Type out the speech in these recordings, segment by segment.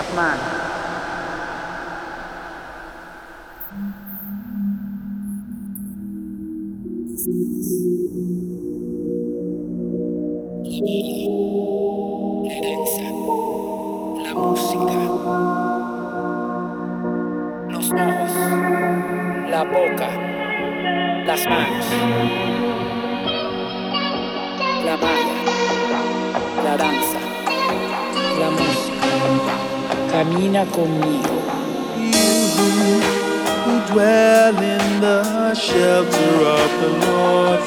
las manos. La la música, los ojos, la boca, las manos, Camina conmigo. You who dwell in the shelter of the Lord,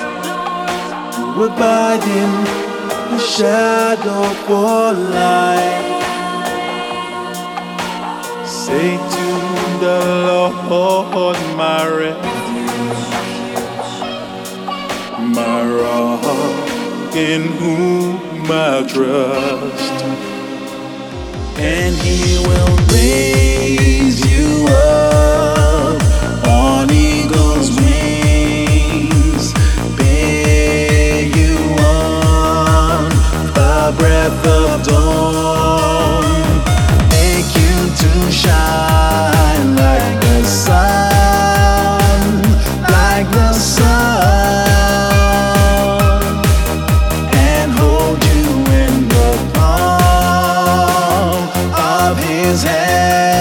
you abide in the shadow for life. Say to the Lord, my refuge, my rock in whom I trust, and He will raise you up é.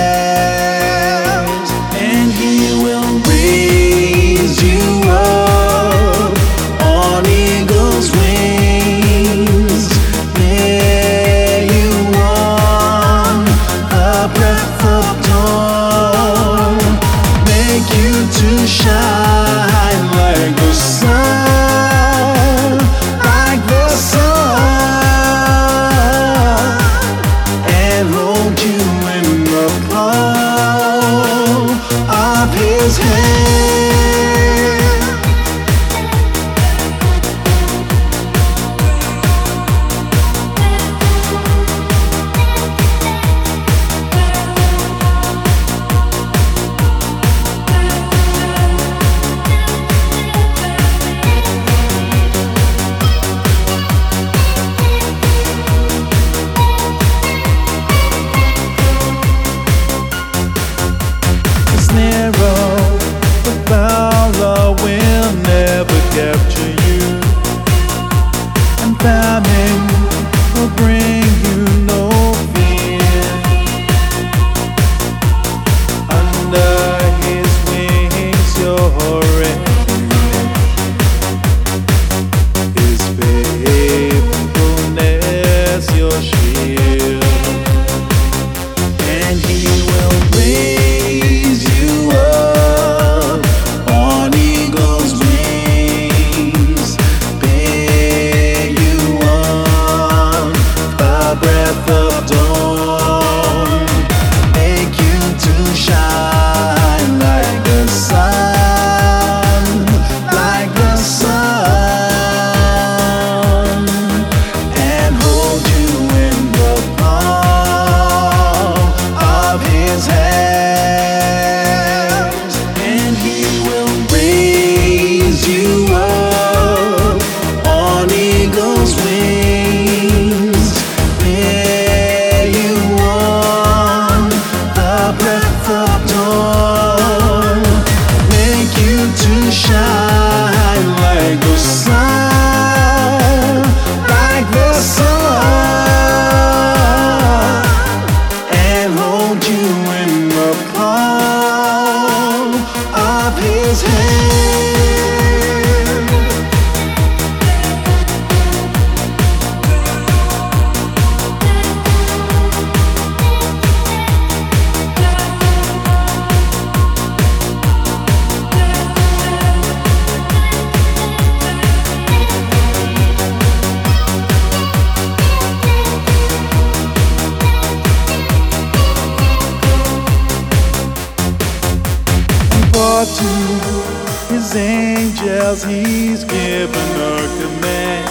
He's given a command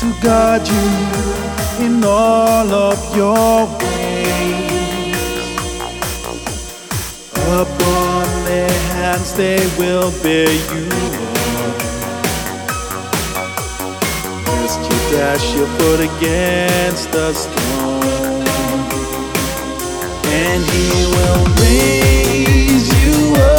to guard you in all of your ways. Upon their hands they will bear you up. Lest you dash your foot against the stone. and He will raise you up.